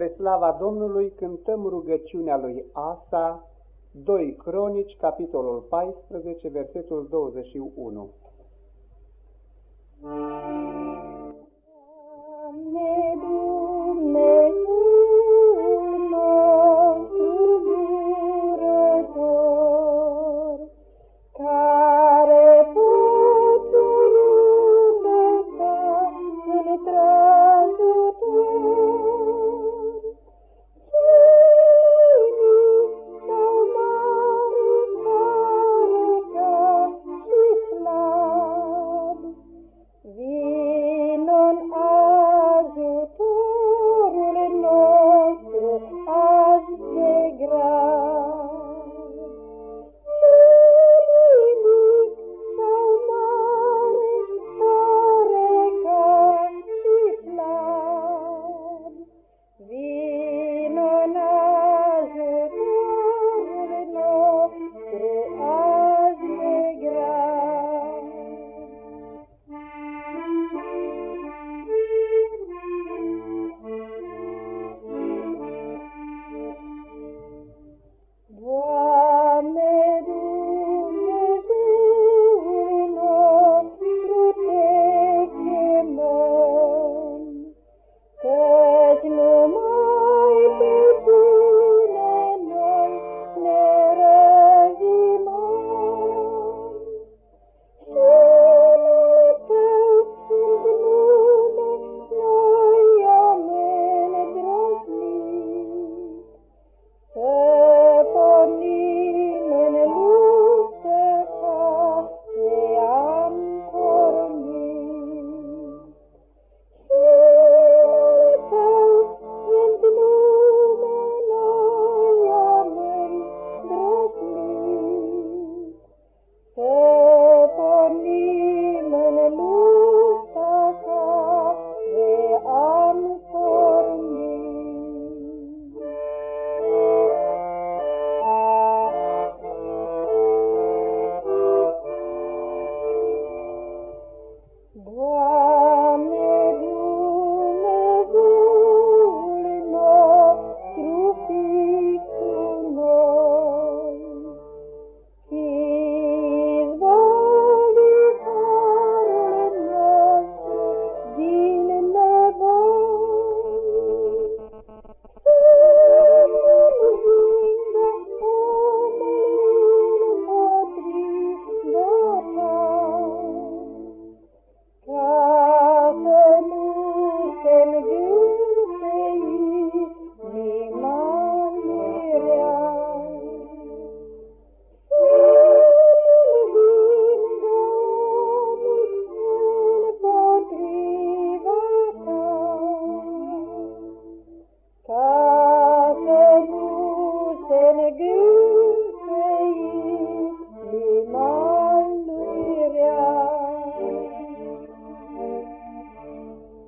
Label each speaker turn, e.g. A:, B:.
A: Spre slava Domnului cântăm rugăciunea lui Asa, 2 Cronici, capitolul 14, versetul 21.